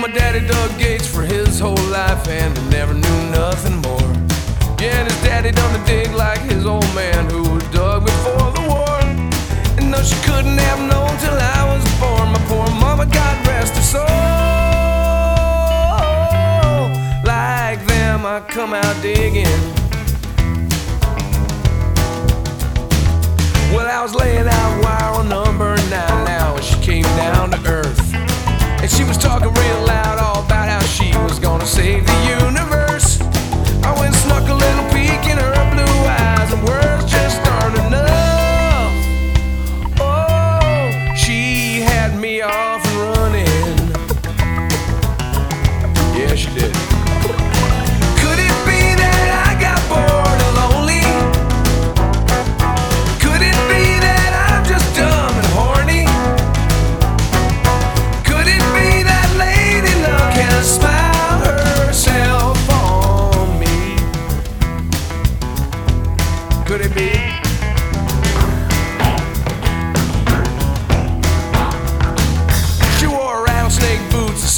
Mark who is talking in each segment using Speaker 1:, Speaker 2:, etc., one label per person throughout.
Speaker 1: my daddy dug gates for his whole life and he never knew nothing more. Yeah, and his daddy done the dig like his old man who dug before the war. And no, she couldn't have known till I was born. My poor mama, God rest her soul. Like them, I come out digging. Well, I was laying out wire on number nine now when she came down to earth. And she was talking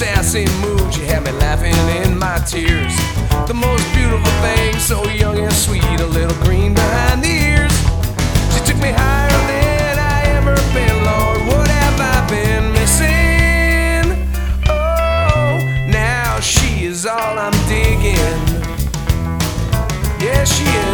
Speaker 1: sassy mood. She had me laughing in my tears. The most beautiful thing, so young and sweet, a little green behind the ears. She took me higher than I ever been, Lord. What have I been missing? Oh, now she is all I'm digging. Yeah, she is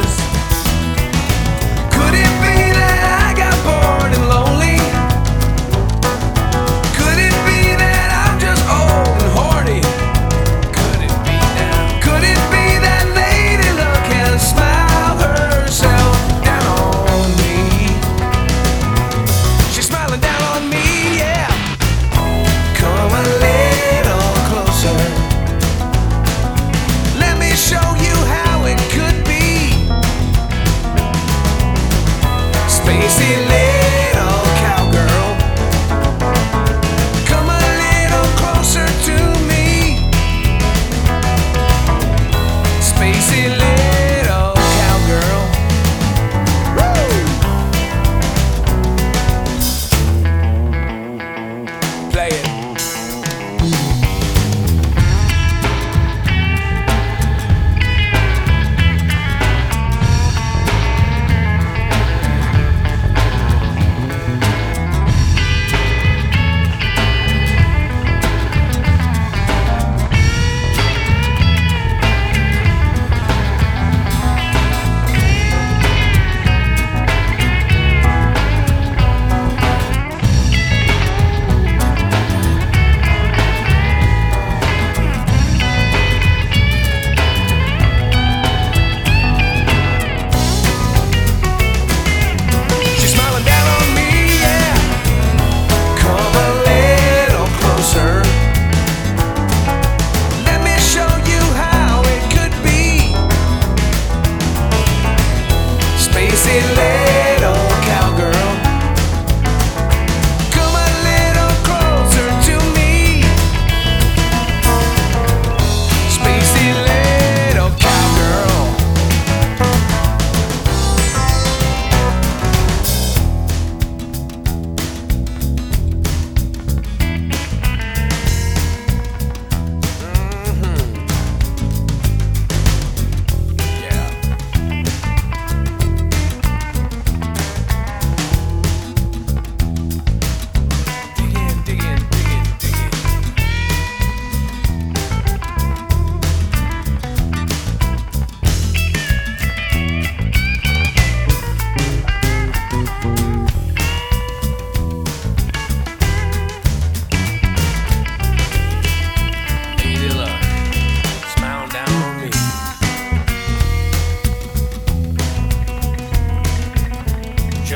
Speaker 1: late.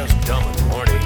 Speaker 1: just dumb and horny.